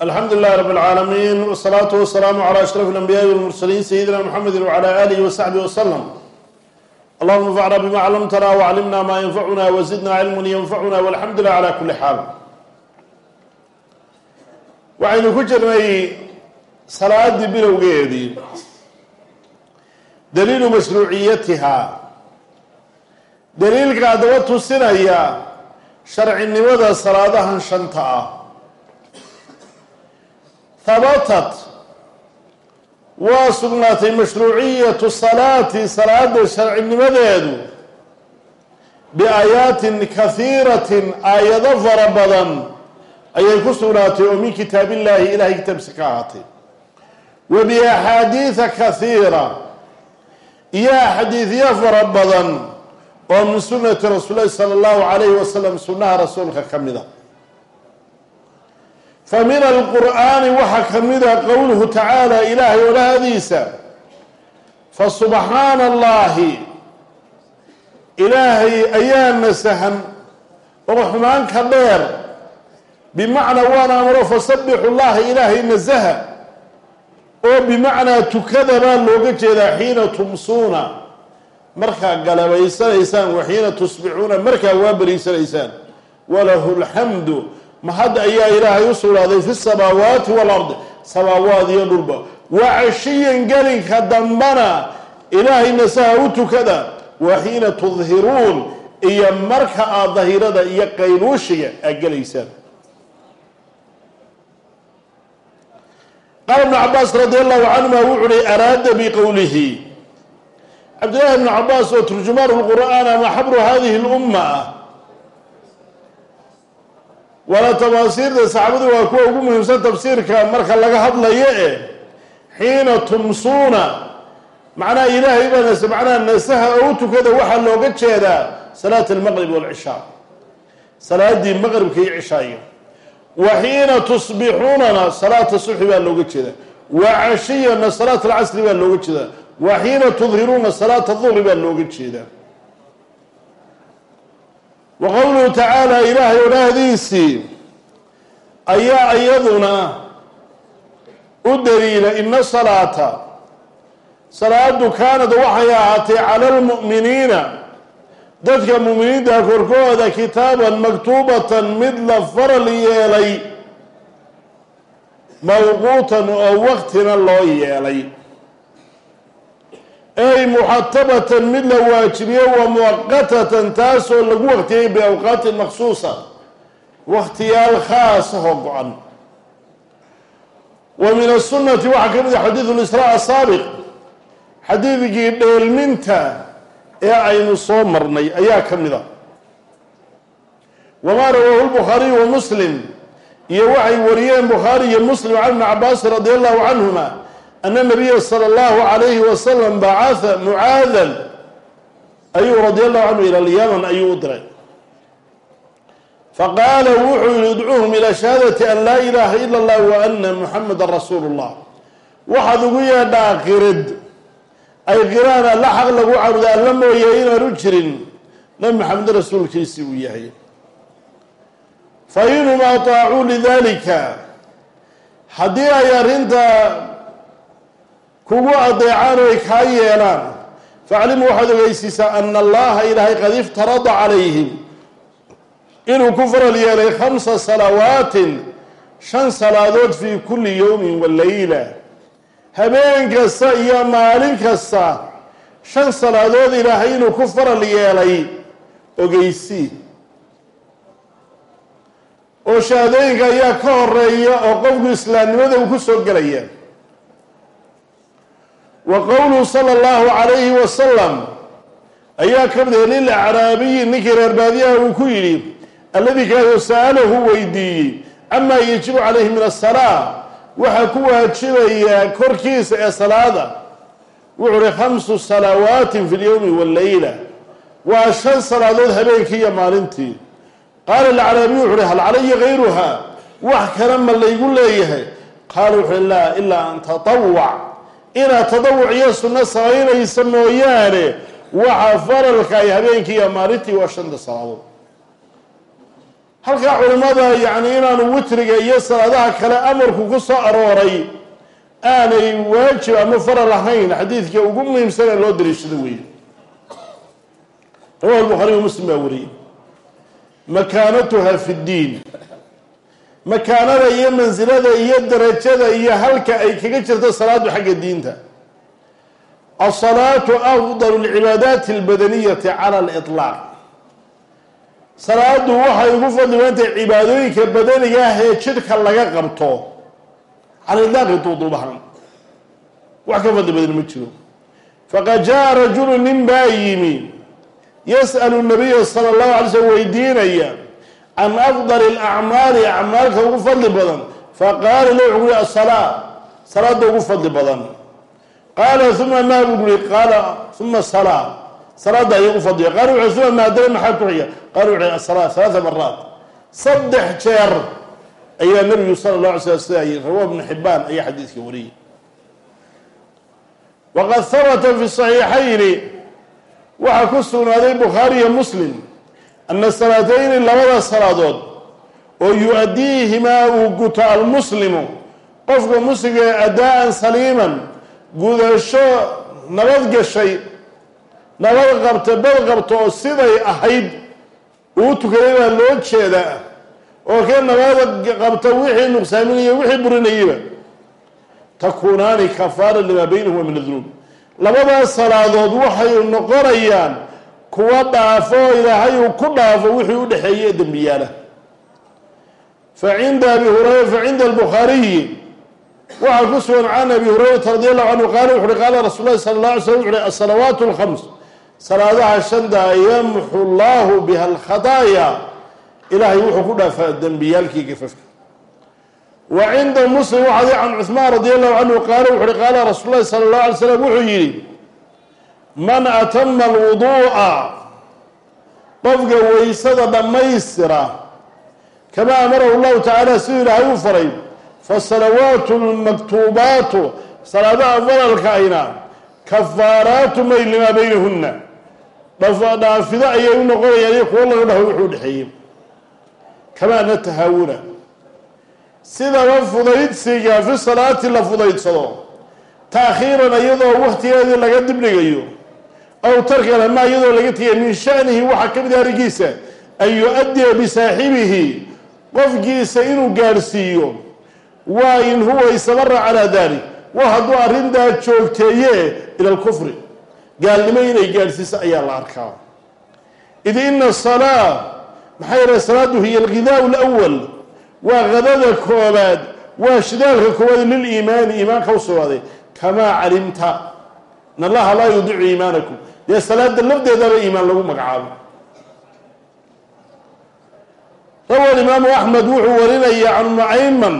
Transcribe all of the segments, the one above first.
alxamdu lilahi rab اlcaalamiin wsalaatu wasalaamu calى ashraf اlanbiyaai walmursaliin sayidina mxamedi wcala alihi wasaxbihi waslm allahuma anfacna bima clamtana wclimna ma yanfacuna wazidna cilman yanfacuna walxamdu lilah cala kuli xaal waxaynu ku jirnay salaadii bilowgeedii daliilu mashruuciyatiha daliilka haddaba tusinaya sharcinimada salaadahan shanta ah habatat waa sugnaatay mashruuciyatu salaati salaada sharcinimadeedu biaayaatin kahiiratin aayado fara badan ayay ku sugnaatay oo min kitaab illaahi ilahay kitaabkiisa ka ahaatay. Wa biaxaadiida kahiira iyo axaadiidyo fara badan oo min sunati rasuulilahi sala allahu calayhi wasalam sunnaha rasuulka ka mid a fa min alqur'aani waxaa ka mida qowluhu tacaala ilaahay olahadiisa fa subxaana allahi ilaahay ayaa nasahan oo xumaan ka dheer bimacnaa waan amro fasabixu llaha ilaahay nasaha oo bimacnaa tukada baa looga jeedaa xiina tumsuuna markaa galabaysanaysaan wa xiina tusbixuuna markaa waa beriysanaysaan walahu lxamdu mahad ayaa ilaahay u sugnaaday fi samaawaati walard samaawaad iyo dhulba. Wa cashiyan gelinka dambana ilaahay nasaha u tukada. Wa xiina tudhiruun iyo marka aad dahirada iyo qayluushiga aad gelaysaan. Qaala ibnu cabaas radi allahu canhuma wuxu uhi araada biqowlihi cabdillahi ibnu cabaas oo turjumaan lqur'aan ama xabru hadihi lumma ah waana tamaasiirta saxaabadu waa kuwa ugu muhiimsan tafsiirka marka laga hadlayo e xiina tumsuuna. Macnaha ilaahay baa nas macnaha nasaha oo u tukada waxaa looga jeedaa salaat almaqrib walcishaa salaadii maqribka iyo cishaayo wa xiina tusbixuunana salaata subxi baa looga jeedaa. Wa cashiyana salaat alcasri baa looga jeedaa. Wa xiina tudhiruuna salaata duhri baa looga jeedaa wa qowluhu tacaala ilaahay odhaahdiisii ayaa iyaduna u daliila ina salaata salaadu kaanad waxay ahaatay cala almu'miniina dadka mu'miniinta korkooda kitaaban maktuubatan mid la faral yeelay mawquutan oo waqtina loo yeelay ay muxatabatan mid la waajibiyo wa muwaqatatan taasoo lagu waqtiyey biawqaatin maksuusa waqtiyaal khaasahoo go-an. Wa min asunati waxaa ka mid a xadiidu lisraa asaabiq xadiidkii dheelminta ee aynu soo marnay ayaa ka mid a wamaa rawaahu lbukhaariyu wa muslim iyo waxay wariyeen bukhaari iyo muslim can ibni cabaasin radi allahu canhuma ana nabiya sala allahu calayhi wasalam bacatha mucaadan ayuu radi allahu canhu ila lyaman ayuu u diray faqaala wuxuu yihi idcuuhum ilaa shahaadati an laa ilaaha ila allah wa ana muxameda rasuulu llah waxaad ugu yeedhaa qirad ay qiraan alla xaq lagu cabudo alla mooye inaanu jirin nabi maxamed rasuulkiisii uu yahay fa inhum ataacuu lidalika haddii ay arrinta kugu adeecaan oo kaa yeelaan. Faclimu waxaad ogeysiisaa ana allaha ilaahay qad iftarada calayhim. Inuu ku faral yeelay khamsa salawaatin shan salaadood fii kulli yowmin wa layla. Habeen kasta iyo maalin kasta shan salaadood ilaahay inuu ku faral yeelay. Ogeysi. Oo shahaadooyinka ayaa ka horreeya oo qofku islaamnimada uu ku soo gelaya wa qowluhu sala allahu calayhi wasalam ayaa ka mid ah lil acraabiyi ninkii reer baadiyaha uu ku yidhi alladii kaasoo sa'alahu weydiiyey camaa yajibu calayhi min asalaa waxaa ku waajibayaa korkiisa ee salaada. Wuxuu uhi khamsu salawaatin fi lyowmi wallayla waa shan salaadood habeenkii iyo maalintii. Qaala alacraabiyu wuxu uhi hal calaya gayruha wax kale ma laygu leeyahay. Qaala wuxu uhi laa ilaa an tatawac inaad tadawuc iyo sunno samaynaysa mooyaane waxa faralka ay habeenkii iyo maalintii waa shanta salaadood halkaa culimmada yacni inaanu witriga iyo salaadaha kale amarku ku soo arooray aanay waajib ama faral ahayn xadiidka ugu muhiimsan ee loo dariishado weeye. Rawahu lbukhariy wa muslim baa wariyey. Makaanatuha fi ddiin makaanada iyo mansilada iyo darajada iyo halka ay kaga jirto salaadu xagga diinta. Asalaatu afdal lcibaadaati albadaniyati cala aliطlaaq salaadu waxay ugu fadli badantahay cibaadooyinka badaniga ah ee jidhka laga qabto. Cala ilaaqi duuduubahan wax ka fadli badan ma jiro. Faqad jaa rajulu nin baa yimi yas'alu nabiya sala allahu alay slm weydiinaya can afdali alacmaali acmaalka ugu fadli badan. Faqaala la wuxuu yihi asalaa salaada ugu fadli badan. Qaala uma maa buu yihi qaala uma salaa salaada ayay ugu fadliya. Qaala wuxuu uma maadana maxaa ku xiga? Qaala wuxuu asalaa halaata maraat saddex jeer ayaa nabigu sala allah alay slam sidaa yii rawa ibnu xibaan ayaa xadiidka wariyay waqad habata fi saxiixayni waxaa ku sugnaaday bukhaariyo muslim ana salaatayni labada salaadood oo yu-addiihimaa uu guto almuslimu qofka muslimka adaa-an saliiman gudasho nabad gashay nabad qabta bad qabta oo siday ahayd uu tukaday baa loo jeedaa oo ka nabad qabta wixii nuqsaaminaya wixii burinayaba takuunaani kafaara limaa baynahuma min adunuub labadaas salaadood waxay noqonayaan kuwa dhaafo ilaahay uu ku dhaafo wixii u dhexeeyey dembiyaala fa cinda abi hurayra fa cinda albukhaariyi waxaa ku sugan can abi hurayrata radi allahu canhu qaala wuxu uhi qaala rasuul lahi sala allah alay slam wuxu uhi asalawaatu alkhams salaadaha shanta yamxu llahu biha alkhadaaya ilaahay wuxuu ku dhaafaa dembiyaalkii gafafka wa cinda muslim waxaadi can cuhmaan radi allahu canhu qaala wuxu uhi qaala rasuul sala allah alay slam wuxuu yidhi man atama alwuduu'a qofka weysada dhammaystira kamaa amarahu llahu tacaala siduu ilaahay u faray fasalawaatu lmaktuubaatu salaadaha fadalka ayna kafaaraatu may limaa baynahunna. Dhaafido ayay u noqonayaan iyo kuwo laga dhaho wuxuu dhexeeyey. Kamaa natahaawuna. Sidaba fudaydsiga fi salaati la fudaydsado taakhiiran iyadoo waktigeedii laga dibdhigayo aw tarkan ama iyadoo laga tegay min shanihi waxaa ka mid ah arrinkiisa an yu-addiya bisaaxibihi qofkiisa inuu gaadhsiiyo waa in huwa istamara calaa dalik waa hadduu arrintaa joogteeye ila lkufri gaalnimo inay gaadhsiiso ayaa la arkaa. Id ina salaa maxaa yeele salaadu hiya alghidaau lwal waa qadada koobaad waa shidaalka koowaad liliimaani iimaanka u kamaa calimta in allaha laa yudicu iimaanakum dee salaada lafdeedaba iimaan lagu magacaabo. Rawa imaamu axmed wuxuu warinaya can nucayman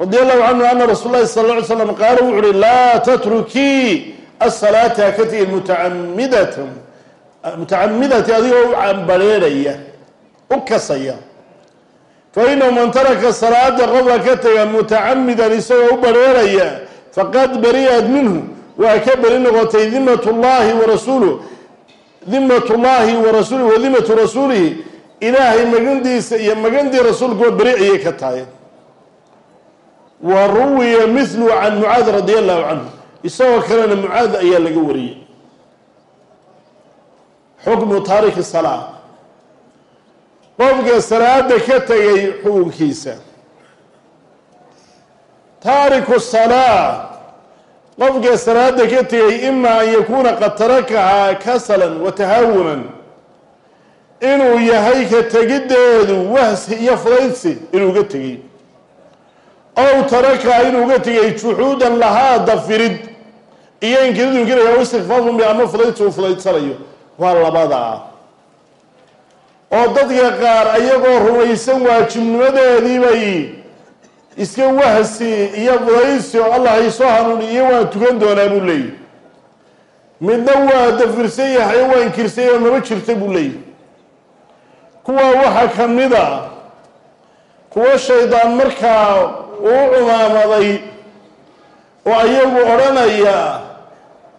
radi allahu canhu ana rasuul lahi sala ly slam qaala wuxu uhi laa tatrukii asalaata ha ka tegin mutaamidatan mutacamidati adigoo u cambareerhaya u kasaya. Fa inahu man taraka salaada qofka ka taga mutacamidan isagoo u bareeraya faqad bari'at minhu. Waa ka beri noqotay dimat llahi wa rasuuluh dimat llahi wa rasuulih wa dimatu rasuulihi ilaahay magandiisa iyo magandii rasuulkuwa beri ayay ka tahay. Wa ruwiya mithlu can mucaad radi allahu canhu isagoo kalena mucaad ayaa laga wariyey. Xukmu taariki salaa qofka salaada ka tegay xukunkiisa. Taariku salaa qofka salaada ka tegay ima an yakuuna qad tarakahaa kasalan wa tahaawunan inuu yahay ka tegiddeedu wahsi iyo fudaydsi inuu ga tegey ow tarakaha inuu ga tegay juxuudan lahaa dafirid iyo inkiridu inkiraya o istikfaafun bi ama fudaydsi uu fudaydsanayo waa labadaa oo dadka qaar ayagoo rumaysan waajibnimadeedii bay iska wahsi iyo fudaysi oo allah haysoo hanuuniyo waan tukan doonaa buu leeyahy midna waa dafirsan yahay oo waa inkirsan yahay maba jirta buu leeyahy kuwa waxaa ka mid a kuwo shaydaan markaa uu cumaamaday oo ayagu odhanaya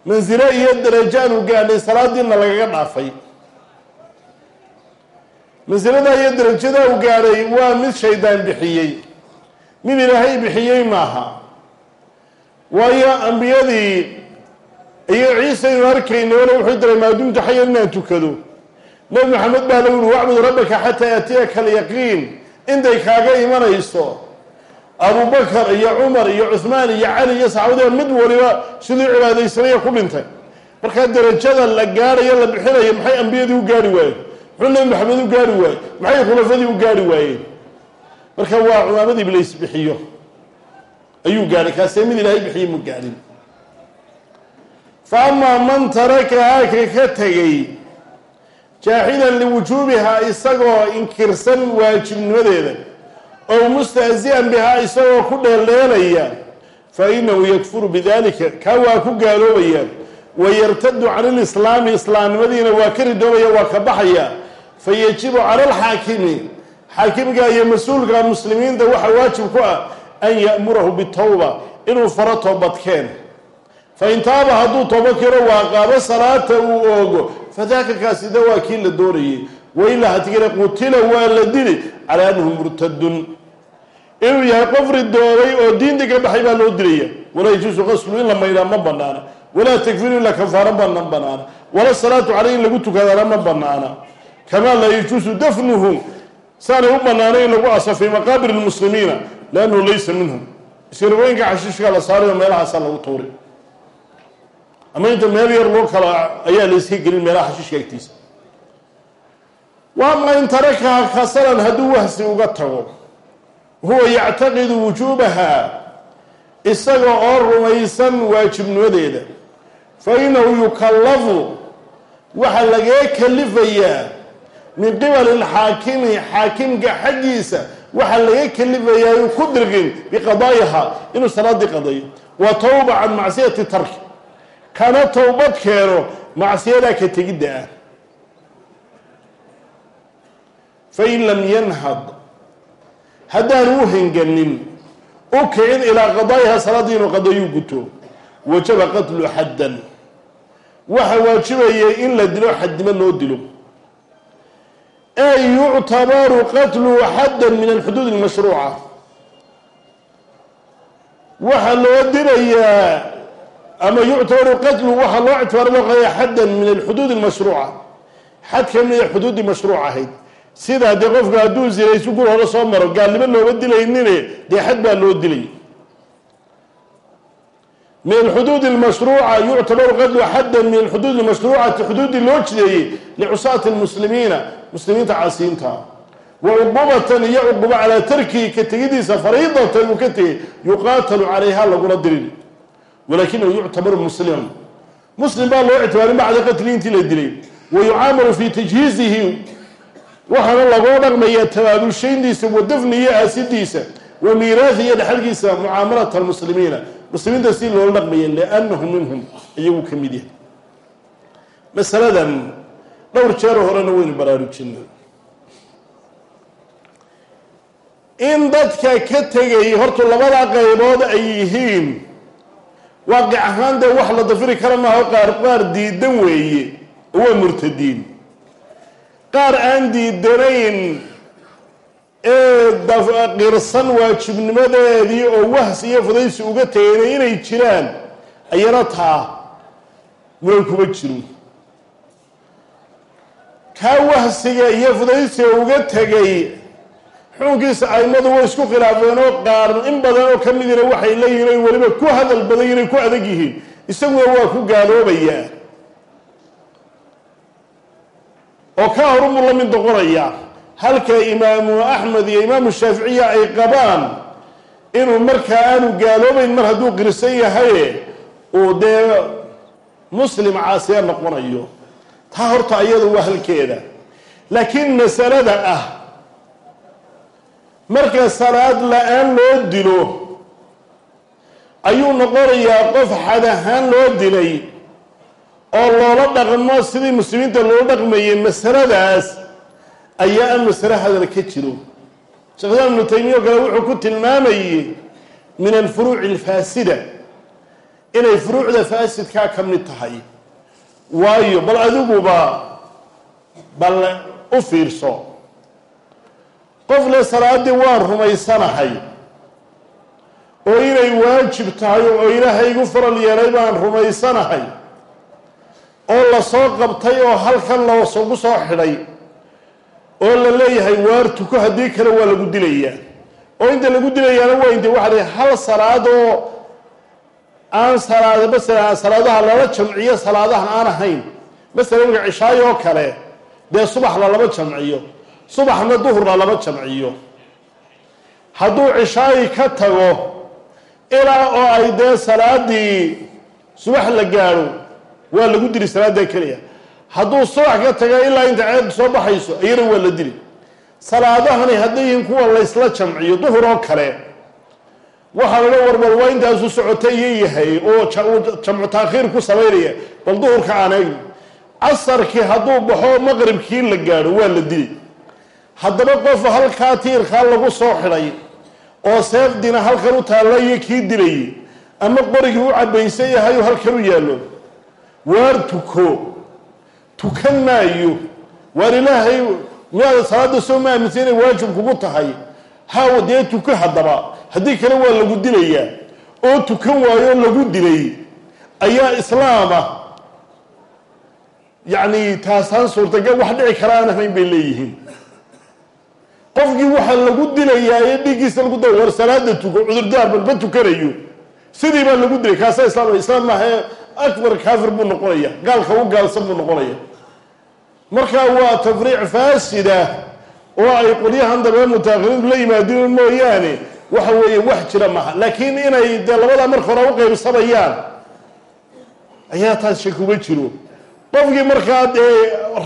mansilo iyo darajaanu gaadhay salaadiina lagaga dhaafay. Mansiladaa iyo darajadaa u gaadhay waa mid shaydaan bixiyey mid ilaahay bixiyey maaha. Waayo ambiyadii iyo ciise aynu arkayna ole wuxuu diray maadumta xayan inaan tukado. Nebi maxamed baa lagu yihi wacbud rabbaka xataa yaatiyaka alyaqiin. Intay kaaga imanayso abubakar iyo cumar iyo cuhmaan iyo cali iyo saxaabadii mid waliba siduu cibaadaysanaya ku dhintay. Markaa darajada la gaadhayo la bixinayo maxay ambiyadii u gaari waayeen? Muxuu nebi maxamed u gaari waayey maxay khulafadii u gaari waayeen marka waa cumaamad iblays bixiyo. Ayuu gaadhay kaasee mid ilaahay bixiye mu gaadhin. Fa amaa man tarakahaa ka ka tegay jaaxidan liwujuubihaa isagoo inkirsan waajibnimadeeda ow mustahzi'an bihaa isagoo ku dheeldheelaya fa inahu yakfuru bidalika kaa waa ku gaaloobaya wayartadu can ilislaami islaamnimadiina waa ka ridoobaya waa ka baxaya fa yajibu cala alxaakimi xaakimka iyo mas'uulka muslimiinta waxaa waajib ku ah an ya'murahu bitowba inuu faro toobadkeen. Fain taaba hadduu toobad keeno waa qaabo salaata uu oogo. Fadaaka kaasida waa kii la doonayay wailaa hatigana qutila waa la dili. Calaa annahu murtadun inuu yahay qof ridoobay oo diinta ka baxay baa loo dilaya. Walaa yajuusu qaslu in la maydhaa ma banaana walaa takfiru in la kafaaro bana banaana wala salaatu caleyh in lagu tukadaana ma banaana kamaa laa yajuusu dafnuhu saanay u banaanay in lagu aso fii maqaabir lmuslimiina liannahu laysa minhum. Iskarabooyinka xashiishka la saarayo meelahaasaa lagu tuuri. Ama inta meel yar loo kala ayaa la iska gelin meelaha xashiishka agtiisa. Waama in kasalan hadduu wahsi uga tago? Huwa yactaqidu wujuubaha isaga oo rumaysan waajibnimadeeda. Fa inahu yukallafu waxaa lagee kalifayaa min qibali alxaakimi xaakimka xaggiisa waxaa laga kalifayaa uu ku dirqin biqadaa'iha inuu salaadii qadayo wa tawba can macsiyati tarki kana towbad keeno macsiyadaa ka tegidda ah. Fain lam yanhad haddaanu u henganin u kicin ilaa qadaa'iha salaaddii inuu qadayuu guto wajaba qatlu xaddan. Waxa waajibayay in la dilo xaddimo loo dilo ay yuctabaru qatluhu xaddan min alxuduud almashruuca waxaa loo dilayaa ama yuctabaru qatluhu waxaa loo ictibaara loo qadaya xaddan min alxuduud almashruuca xad ka mida xuduuddii mashruuc ahayd sidaa dee qofka hadduu zinaysu gur hore soo maro gaalnimo looga dilaynine dee xad baa loo dilay min alxuduud almashruuca yuctabaru qadlu xaddan min alxuduud almashruucati xuduuddii loo jideeyey licusaati lmuslimiina muslimiinta caasiinta wa cuqubatan iyo cuqubo calaa tarkihi ka tegidiisa fariidatan uu ka tegey yuqaatalu calayha lagula dirin walakinahu yuctabaru musliman muslim baa loo ictibaarin bacda qatli intii la dilay. Wa yucaamalu fii tajhiizihi waxaana lagoo dhaqmaya tabaabulshayntiisa wa dafni iyo aasidiisa wa miiraahi iyo dhexalkiisa mucaamalata almuslimiina. Muslimiinta si loola dhaqmaya liannahu minhum iyagu ka mid yahay. Masaladan dhowr jeer horena waynu baraarujinay. In dadka ka tegay horta labada qaybood ay yihiin waaqic ahaan dee wax la dafiri kara maaho qaar qaar diidan weeye oo waa murtadiin. Qaar aan diidanayn ee qirsan waajibnimadeedii oo wahs iyo fudaysi uga tegayna inay jiraan ayana taa muran kuma jiro kaa wahsiga iyo fudaysiga uga tegay. Xukunkiisa aimadu way isku khilaafeen oo qaar in badan oo ka midina waxay leeyihiin ay weliba ku hadal badan inay ku adag yihiin. Isaguna waa ku gaaloobayaa. Oo ka horumuu la mid noqonayaa halka imaamu axmed iyo imaamu shaaficiya ay qabaan inuu markaa aanu gaaloobayn mar hadduu qirsan yahaye uu dee muslim caasiya noqonayo taa horta iyadu waa halkeeda. Laakiin masalada ah marka salaad la'aan loo dilo ayuu noqonayaa qof xad ahaan loo dilay oo loola dhaqmo sidii muslimiinta loola dhaqmayay masaladaas ayaa aan masale hadal ka jiro. Sheekh islaam ibnu taymiya oo kale wuxuu ku tilmaamayey min alfuruuci alfaasida inay furuucda faasidkaa ka mid tahay waayo bal adiguba bal u fiirso. Qof le salaaddii waan rumaysanahay oo inay waajib tahay oo ilaahay igu faral yeelay baan rumaysanahay oo la soo qabtay oo halkan lasugu soo xidhay oo la leeyahay waar tuko haddii kale waa lagu dilayaa. Oo inta lagu dilayaana waa inte waxa la hal salaad oo aan salaad masalan salaadaha lala jamciyo salaadahan aan ahayn. Masalan imika cishaayo oo kale dee subaxla lama jamciyo. Subaxna duhurna lama jamciyo. Hadduu cishaayi ka tago ilaa oo ay dee salaadii subax la gaadho waa lagu dili salaada keliya. Hadduu subax ka taga ilaa inta ceed soo baxayso iyana waa la dili. Salaadahani hadday yihiin kuwa laysla jamciyo duhur oo kale waxaa laga warbal waa intaasu socota yahay oo jamcu taakhiir ku samaynaya bal duhurka aan eegno casarkii hadduu baxo maqribkii la gaadho waa la dili. Haddaba qof halkaa tiirkaa lagu soo xidhay oo seefdina halkan u taallaiyo kii dilayay ama qorigii u cabaysan yahay oo halkan u yaallo. Waar tuko. Tukan maayo waar ilaahay miyaada salaada soo ma inay waajib kugu tahay? Haw dee tuko haddaba haddii kale waa lagu dilayaa oo tukan waayo lagu dilay ayaa islaama yacni taasaan suurtagal wax dhici kara aan ahayn bay leeyihiin. Qofkii waxaa lagu dilayaa ee dhiiggiisa lagu da war salaada tuko cudurdaar balba tukanayo. Sidii baa lagu dilay kaasa islaam islaam maahae akbar kaafir buu noqonaya gaalka u gaalsan buu noqonaya. Marka waa tafriic faasida oo ay qolyahan dambe mutaakiriintu la yimaadeen mooyaane waxa weeye wax jira maaha. Laakiin inay dee labadaa marka hore u qaybsamayaan ayaa taas shakuma jiro. Qofkii markaa dee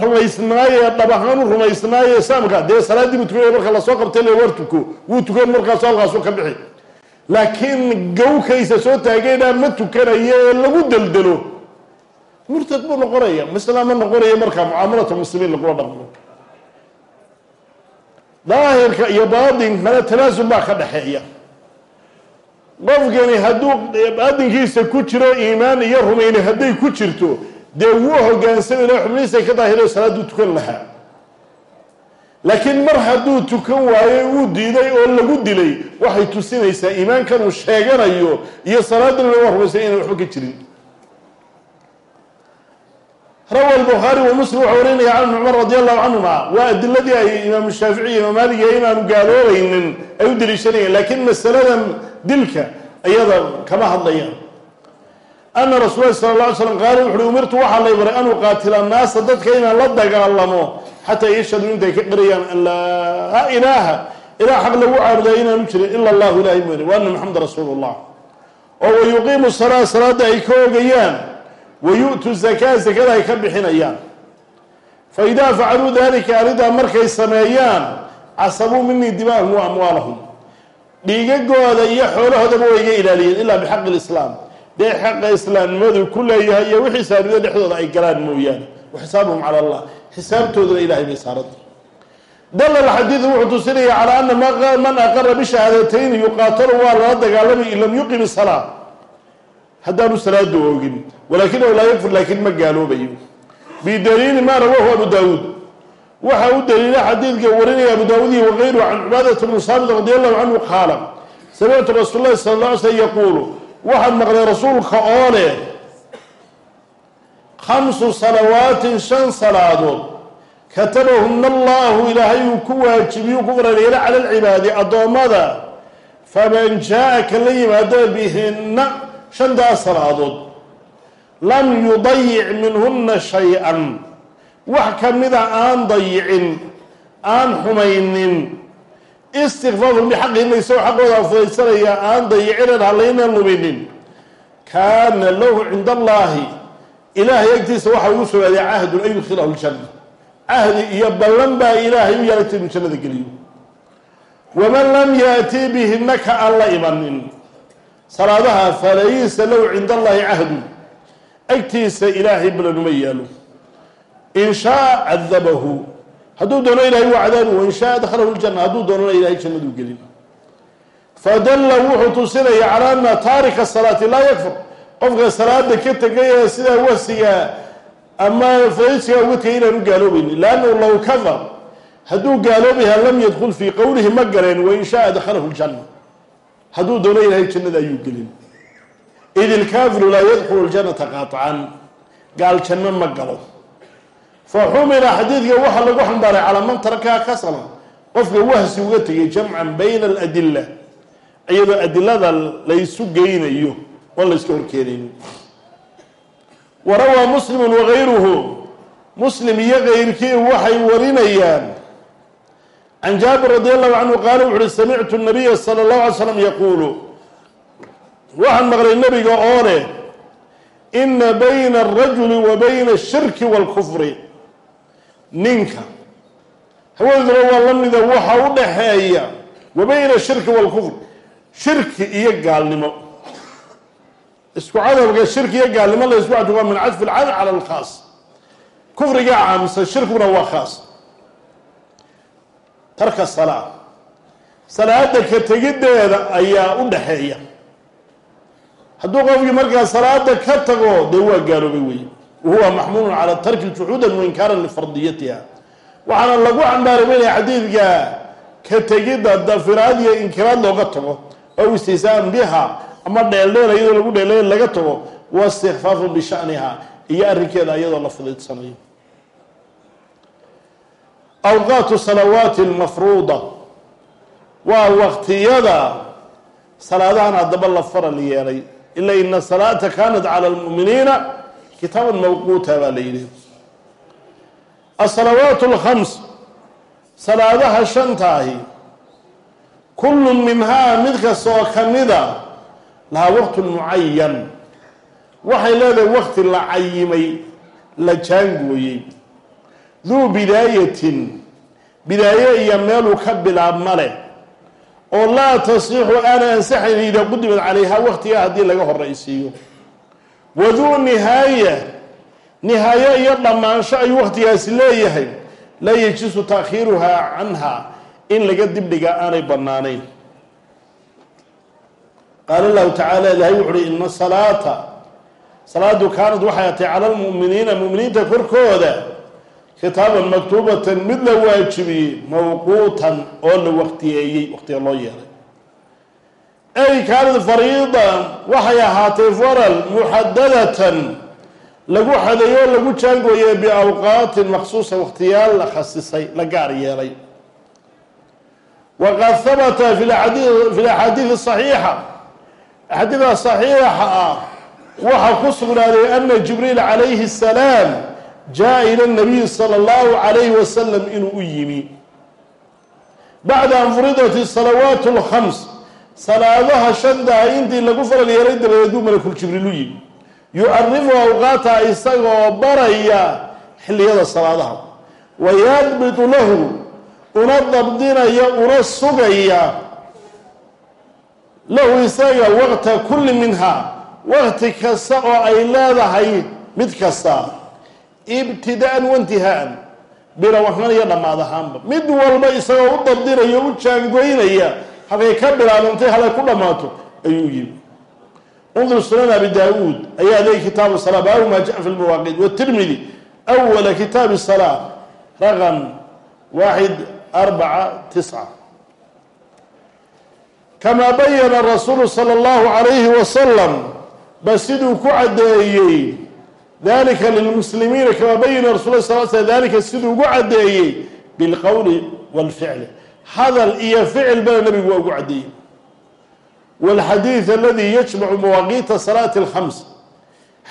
rumaysnaaye dhab ahaan u rumaysnaaye islaamka dee salaaddii buu tukanaya marka la soo qabtay le war tuko. Wuu tukan markaasu halkaasu ka bixi. Laakiin gawkaysa soo taagayna ma tukanayo ee lagu deldelo murtad buu noqonaya mislaa ma noqonaya markaa mucaamalata muslimiin lagula dhaqmo daahirka iyo baatinkana tanaasul baa ka dhexeeya qofkani hadduu baatinkiisa ku jiro iimaan iyo rumayni hadday ku jirto dee wuu hogaansami laha xubnihiisa ka daahiro salaaduu tukan lahaa. Laakiin mar hadduu tukan waayo uu diiday oo lagu dilay waxay tusinaysaa iimaankan uu sheeganayo iyo salaadana waa rumaysay inaan waxba ka jirin rawa albukhaari wa muslim waxaa warinaya can ibn cumar radi allahu canhuma waa adiladii ay imaamu shaafici iyo imaam maalik iyo inaanu gaaloobaynin ay u deliishanayeen laakiin masaladan dilka ayada kama hadlayaan. Ana rasul lahi sala la alay slam qaala wuxuuhi umirtu waxaa lay baray an uqaatila annaasa dadka inaan la dagaalamo xataa yashhaduu intay ka qirayaan an laa ilaaha ilaah xaq lagu caabudaa inaanu jirin ila allahu ilahay mooyne wa ana maxameda rasuulu llah oo wa yuqiimu salaa salaada ay ka ogayaan wa yu'tu zakaa zakada ay ka bixinayaan fa idaa facaluu dalika arrintaa markay sameeyaan casabuu minii dimaahum wa amwaalahum dhiigagooda iyo xoolahoodaba way iga ilaaliyeen ilaa bixaqi lislaam dee xaqa islaamnimadu ku leeyahay iyo wixii saarida dhexdooda ay galaan mooyaane wa xisaabuhum cala allah xisaabtooduna ilahay bay saaranta dala alxadiidu wuxuu tusinaya calaa ana man aqara bishahaadatayni yuqaatalu waa lala dagaalamay in lam yuqim isalaa haddaanu salaada oogin walakinahu laa yakfur laakiin ma gaaloobayo. Bidaliili ma rawahu abu daawuud. Waxa u daliila xadiidka warinaya abu daawuud iyo wagayruhu can cibaadata bnu saamit radi allahu canhu qaala samictu rasuul lahi sala alla alay slm yaquulu waxaan maqlay rasuulka oo leh khamsu salawaatin shan salaadood. Katabahuna allahu ilaahay uu ku waajibiyu ku farareela cala alcibaadi addoommada faman jaa ka la yimaado bihinna shantaas salaadood. Lam yudayic minhuna shay-an. Wax ka mida aan dayicin aan xumaynin. Istikfaafun bixaqihina isagoo xaqooda fudaysanaya aan dayicinan hallaynan luminin. Kaana lahu cinda allaahi ilaahay agtiisa waxaa ugu sugaaday cahdun an yudkhilahu ljanna cahdi iyo ballan baa ilaahay u yeelagta inuu jannada geliyo. Waman lam yaati bihina ka aan la imanin salaadaha falaysa lahu cinda allaahi cahdun agtiisa ilaahay balanuma yaalo in shaa cadabahu hadduu doono ilahay waa cadaabi wain shaa adkhalahu ljana hadduu doonona ilahay jannaduu gelin. Fadalla wuxuu tusinaya calaa ana taarika salaati laa yakfur. Qofka salaada ka tegay ee sidaa wasiga ama faysiga uga tegay inaan u gaaloobaynin lannahu low kafar hadduu gaaloobayaha lam yadkul fii qowlihi ma galeen wain shaa dakhalahu ljanna hadduu doono ilahay jannada ayuu gelin. Id ilkaafiru laa yadkhulu ljanata qaطcan gaal janno ma galo. Fa xumila xadiidka waxaa lagu xambaaray calaa man tarakaha kasala qofka wahsi uga tegay jamcan bayna aladila iyadoo adilada laysu geynayo oon layska horkeenaynin warawaa muslimu wagayruhu muslim iyo keyrkii waxay warinayaan can jaabir radi allahu canhu qaala wuxu uhi samictu nabiya sala allahu alay slam yaquulu. Waxaan maqlay nebiga oo leh ina bayna alrajuli wa bayna ashirki waalkufri ninka haweenkuna waa la mida waxa u dhaxeeya wa bayna ashirki waalkufr shirki iyo gaalnimo. Isku cadabka shirki iyo gaalnimo la isku cadfo waa min cadfi alcaam cala alkhaas. Kufriga caamsan shirkiguna waa khaas tarka salaa salaada ka tegiddeeda ayaa u dhaxeeya. Hadduu qofkii markaa salaada ka tago dee waa gaaloobay wey wahuwa maxmuulun cala tarki juxuudan wainkaaran lifardiyatiha waxaana lagu cambaaramaya xadiidka ka tegidda dafiraad iyo inkiraad looga tago ow istiysaan biha ama dheeldheel iyadoo lagu dheeldheel laga tago wa istikfaafun bishaniha iyo arrinkeeda iyadoo la fudiidsanayo awqaatu salawaati almafruuda waa waqtiyada salaadahan haddaba la faral yeelay ila ina salaata kaanat cala almu'miniina kitaaban mawquuta baa la yidhi asalawaat alkhams salaadaha shantaahi kullu minhaa mid kasta oo ka mida lahaa waqtun mucayan waxay leedahay waqti la cayimay la jaangooyey duu bidaayatin bidaaye iyo meeluu ka bilaabma leh oo laa tasixu aana ansaxayn idaa qudimad calayha waqtiga haddii laga horaysiiyo waduu nihaaya nihaayo iyo dhammaansho ayuu waqtigaasi leeyahay laa yajisu taakhiiruhaa canha in laga dibdhiga aanay bannaanayn. Qaala lahu tacaala ilahay wuxu uhi ina salaata salaadu kaanad waxay atay cala lmu'miniina mu'miniinta korkooda kitaaban maktuubatan mid la waajibiyey mawquutan oo la waqtiyeeyey waqtiga loo yeelay. Ay kaanad fariidan waxay ahaatay faral muxadadatan lagu xadeeyo o lagu jaangooyey biawqaatin maksuusa waqtiyaal la khasisay la gaar yeelay. Waqad habata fi laxaadiidi saxiixa. Axaadiida saxiixa ah waxaa ku sugnaaday ana jibriil calayhi الsalaam jaa ila nabiyi sala allahu calayhi wasalam inuu u yimi. Bacda an furidat salawaat lkhams salaadaha shantaha intii lagu faral yeelay dabadeed buu malakul jibriil u yimi. Yucarifu awqaata isagoo baraya xilliyada salaadaha. Wa yadbitu lahu una dabdinaya una sugaya. Lahu isaga waqta kulli minha waqti kasta oo ay leedahay mid kasta ibtidaan waintihaan bila waxman iyo dhammaad ahaanba. Mid walba isagoo u dabdinaya u jaangoynaya halkay ka bilaabantay halay ku dhammaato ayuu yimi undur sunan abi daawuud ayaa leey kitaabu salaa baabu maa jaa fi lmawaaqid watirmidi awala kitaabi salaa raqam waaxid arbaca tisca. Kamaa bayana rasuulu sala allahu calayhi wasalam ba siduu ku caddeeyey dalika lilmuslimiina kamaa bayana rasul sal sl dalika siduu ugu caddeeyey bilqowli walficli. Hadal iyo ficil bana nabigu waa ugu caddeeyey. Walxadiid aladi yajmacu mawaaqiita salaati alkhams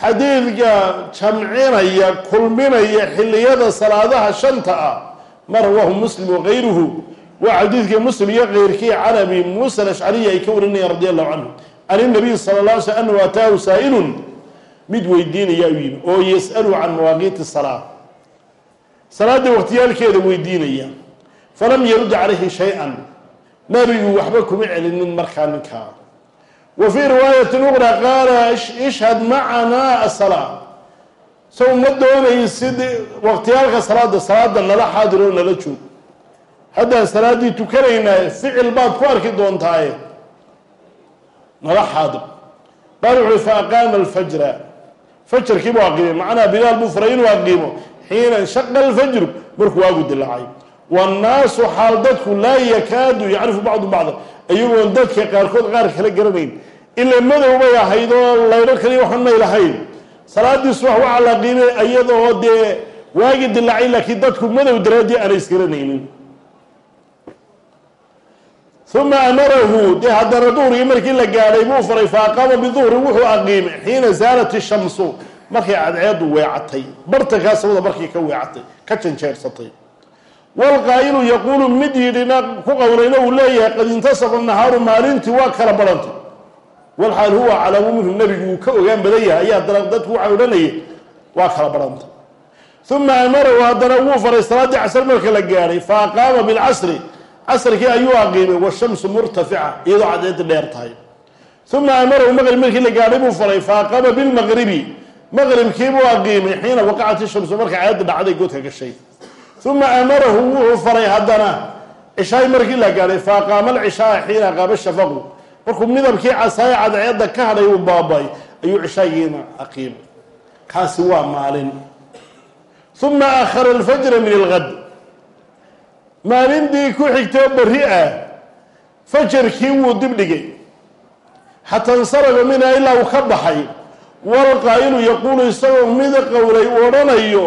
xadiidka jamcinaya kulminaya xilliyada salaadaha shanta ah ma rawaahu muslim wagayruhu waa xadiidkii muslim iyo keyrkii can abi muusa alashcariyi ay ka warinayaan radi allahu canhu can inabiy sala la sl anahu ataahu saa'ilun mid weydiinaya u yimi oo yas'alu can mawaaqiiti salaa salaada waqtiyaalkeeda weydiinaya falam yarud calayhi shay-an nabigu waxba kuma celinin markaa ninkaa. Wa fii riwaayatin uqra qaala ishhad macanaa asalaa saw ma doonaysid waqtiyaalka salaada salaada nala xaadir oo nala joog. Haddaan salaaddii tukanaynaa ficil baad ku arki doontaaye. Nala xaadir. Qaal wuxuui fa aqaama alfajra fajarkiibuu aqiimay macnaha bilaal buu faray inuu aqiimo xiina inshaqa alfajru markuu waagu dilaacay wannaasu xaal dadku laa yakaadu yacrifu bacdu bacda. Iyagoon dadka qaarkood qaar kala garanayn. Ila madow bay ahayd oo laydho kaliya waxaan may lahayn. Salaadii subax waxaa la qiimay iyadoo dee waagi dilaacay laakiin dadku madow daraaddii aanay isgaranaynin uma amarahu dee haddana duhrigii markii la gaadhay buu faray faaqama biduhri wuxuu aqiimay xiina zaalat ishamsu markay cadceedu weecatay bartankaa samada markii ka weecatay ka janjeersatay. Walqaa'ilu yaquulu mid yidhina ku qowlayna uu leeyahay qad intasafa nahaaru maalintii waa kala barantay walxaal huwa calaamu minhu nebigu uu ka ogaan badan yahay ayaa dana dadku waxaa odhanaya waa kala barantay uma amarahu haddana wuu faray salaaddii casr marka la gaadhay fa aqaama bilcasri casrkii ayuu aqiimay washamsu murtafica iyadoo cadceedda dheer tahay. Uma amarahu maqrib markii la gaadhay buu faray faaqama bilmaqribi maqribkiibuu aqiimay xiina waqacat ishamsu marka cadceedda dhacday godka gashay. Uma amarahu wuxuu faray haddana cishaay markii la gaadhay faaqaama alcishaaa xiina qaaba shafaqu. Markuu midabkii casaaye cadceedda ka hadhay uu baabay ayuu cishaagiina aqiimay kaasi waa maalin. Uma akhara alfajra min algad maalintii ku xigtoo berri ah fajarkii wuu dibdhigay xataa insaraga minha ilaa uu ka baxay walqaa'ilu yaquulu isagoo mid qowlay uu odhanayo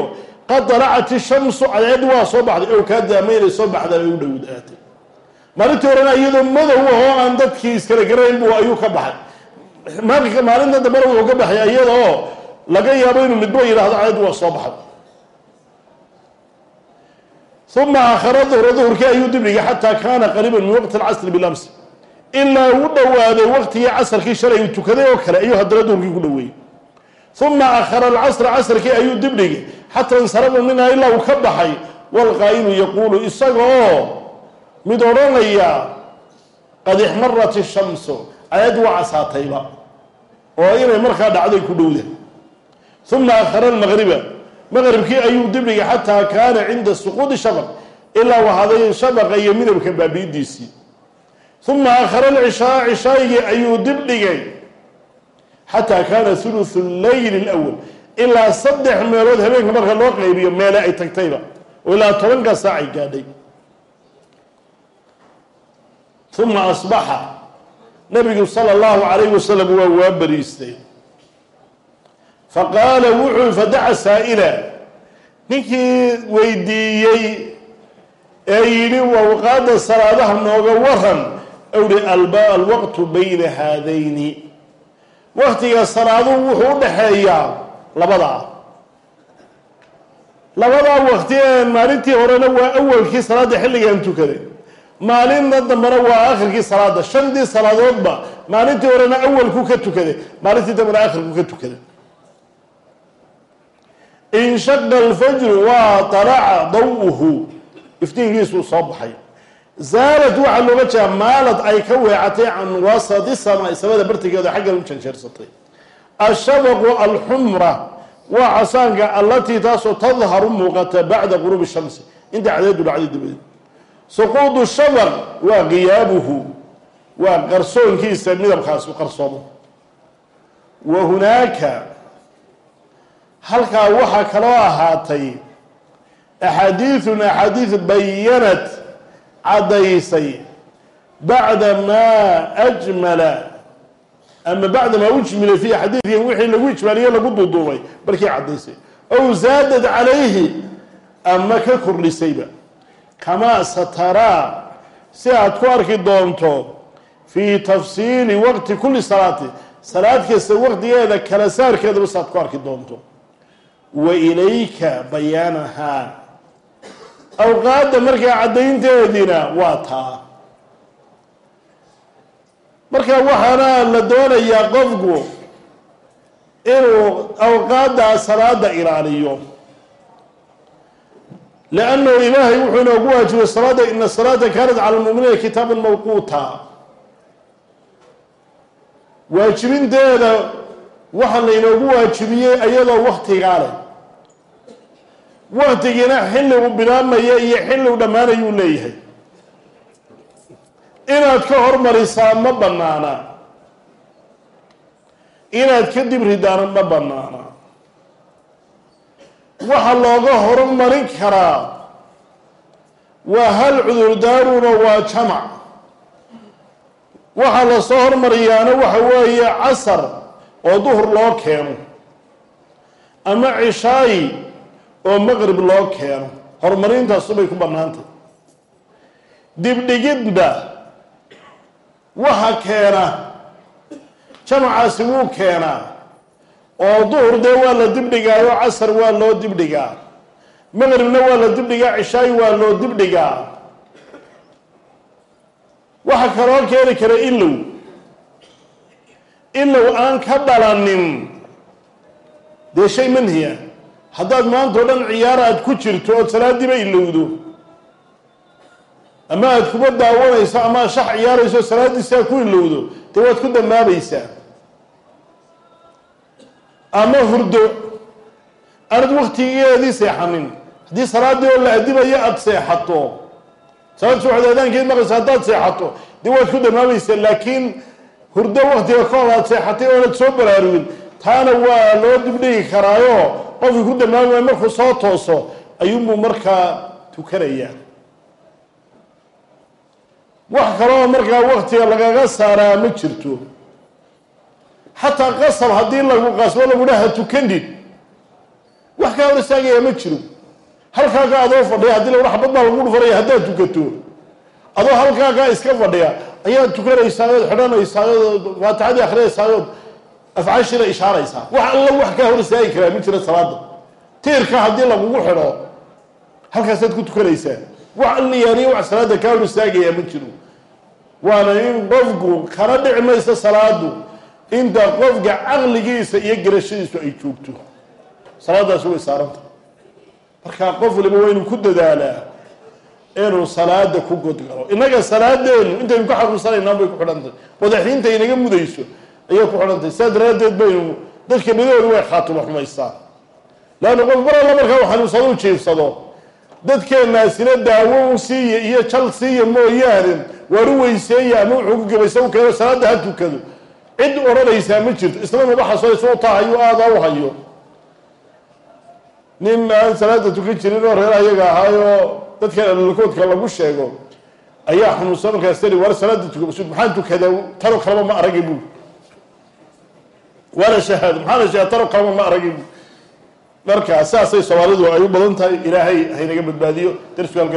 qad dalacat ishamsu cadceeddi waa soo baxday ow kaa daama inay soo baxdaan ay u dhowdaatay maalintii horena iyadoo madow ahoo aan dadkii iskala garayn bu ayuu ka baxay. Maalinta dambena wuxuu ka baxay iyadaoo laga yaabo inuu midbo yidhahdo cadceeddi waa soo baxday uma aakhara duhra duhurkii ayuu dibdhigay xataa kaana qariiban min waqti alcasri bilams ilaa u dhowaaday waqtigii casarkii shalay uu tukaday oo kale ayuu haddana duhurkii ku dhoweeyey. Uma akhara alcasra casrkii ayuu dibdhigay xataa insarafa minhaa ilaa uu ka baxay walqaa'ilu yaquulu isaga oo mid odhanaya qad ixmarat ishamsu ayaddu waa casaatayba oo inay markaa dhacday ku dhowda. Uma akhara almaqriba maqribkii ayuu dibdhigay xataa kaana cinda suquudi shabaq ilaa wahaday shabaqa iyo midabka baabiidiisii uma akhara alcishaa cishaagii ayuu dibdhigay xataa kaana hulusu leyli lwal ilaa saddex meelood habeenka marka loo qaybiyo meele ay tagtayba oo ilaa tobankaa saac ay gaadhay. Uma asbaxa. Nabigu sala allahu calayhi wasalam waa waa bariistay faqaala wuxuu fadaca saa'ila. Ninkii weydiiyey ee yidhi awqaada salaadaha nooga waran owhi alwaqtu bayna haadayni. Waktiga salaaduhu wuxuu u dhaxeeyaa labadaa labadaa wakti ee maalintii horena waa awalkii salaadda xilligan tukaday. Maalinna dambena waa akhirkii salaada shantii salaadoodba maalintii horena awalku ka tukaday maalintii dambena akhirku ka tukaday inshaqa alfajru waa talaca daw-uhu iftiinkiisuu soo baxay. Zaalad waxaa looga jeeda maalad ay ka weecatay can wasadi samaa samada bartigeeda xaggan u janjeersatay ashabaqu alxumra waa casaanka allatii taasoo tadharu muuqata bacda quruubi shamsi. Inta cadeedu dhacday dabadeed. Suquudu shabaq waa qiyaabuhu. Waa qarsoonkiisa midabkaasu qarsoomo. Wa hunaaka halkaa waxaa kaloo ahaatay axaadiidun axaadiid bayanat caddaysay bacda maa ajmala ama bacda maa ujmila fiihi xadiidkan wixii lagu ijmaaliyo lagu duuduubay markii caddaysay. Ow zaadad calayhi ama ka kordhisayba. Kamaa sataraa si aad ku arki doonto fii tafsiili waqti kulli salaati. Salaad kasta waqtigeeda kala saarkeedaba si aad ku arki doonto wa ilayka bayaanahaa awqaadda markaa caddaynteediina waa taa. Marka waxaana la doonayaa qofku inuu awqaaddaa salaada ilaaliyo. Liannahu ilaahay wuxuu inoogu waajibay salaada ina salaata kaanat cala lmuminiina kitaaban mawquuta. Waajibinteeda waxa laynoogu waajibiyey iyadoo waktigaa leh waktigiina xilligu bilaabmaya iyo xilligu dhammaanayuu leeyahay. Inaad ka hormarisaa ma bannaana. Inaad kadib ridaana ma bannaana. Waxa looga horumarin karaa waa hal cudurdaaruno waa jamac. Waxaa la soo hormariyaana waxa weeye casar oo duhur loo keeno. Ama cishaayi oo maqrib loo keeno horumarintaasubay ku bannaantay. Dibdhigidba waxa keena jamacaasi wuu keenaa oo duhur dee waa la dibdhigaayo casar waa loo dibdhigaa maqribna waa la dibdhigaa cishaayi waa loo dibdhigaa. Waxa kaloo keeni kara ilow ilow aan ka dhalanin dee shay manhiya haddaad maanta o dhan ciyaar aad ku jirto ood salaadiiba ilowdo. Ama aada kuba daawanayso ama shax ciyaarayso salaadiisaa ku ilowdo. Dee waad ku dambaabaysaa ama hurdo. Aanad waktigeedii seexanin. Haddii salaaddii oo la adimayo aada seexato. Salaad subaxda adaankeed maqayso haddaad seexato. Dee waad ku dambaabaysaa laakiin hurdo waktiga kahor aad seexatay oonad soo baraarugin. Taana waa loo dibdhigi karaayo qofkii ku dambaabaya markuu soo tooso ayuunbuu markaa tukanayaa. Wax kaloo markaa waktiga lagaga saaraa ma jirto. Xataa qasab haddii lagu qasbo lagudhaha tukandid wax kaa hor istaagaya ma jiro halkaaga adoo fadhiya haddii lagu xabad baa lagu dhufanaya haddaad tukato. Adoo halkaagaa iska fadhiya ayaad tukanaysaayod xidhanaysaayod faatixadii akhriyaysaayod afcaashiina ishaaraysaa. Wax alla wax kaa hor istaagi karaa ma jiro salaada tiirka haddii lagugu xidho halkaasaad ku tukanaysaa wax alliyaaniya wax salaada kaa hor istaagaya ma jiro. Waana in qofku kana dhici mayso salaadu inta qofka caqligiisa iyo garashadiisu ay joogto. Salaadaasi way saaranta. Markaa qof waliba waa inuu ku dadaalaa inuu salaada ku godgalo innaga salaadeenu intaynu ka xaruursanaynaan bay ku xidhantay. Wadaxiinta inaga mudayso ayay ku xidhantay. Sidaa daraaddeed baynu dadka dhidooda way khaatimo xumaystaan laanna qof mar alla markaa u xanuunsado u jiifsado dadkeenaasina daawo u siiya iyo jal siiya mooyaane waaru weyseeya ama wuxuu ku gabaysa u keeno salaada ha tukado. Cid odhanaysaa ma jirto. Isla mabaxasoo isu tahayo aada u hayo. Nin aan salaada tukan jirin oo reer ayaga ahaayoo dadkan alalakoodka lagu sheego ayaa xanuunsan markaas tari war salaada tuka maxaan tukadaa taro kalaba ma aragay bul waana shahaado maxaana shahaad taro kalaba ma bul marka saasay soomaalidu ay u badan tahay ilaahay haynaga badbaadiyo darsigu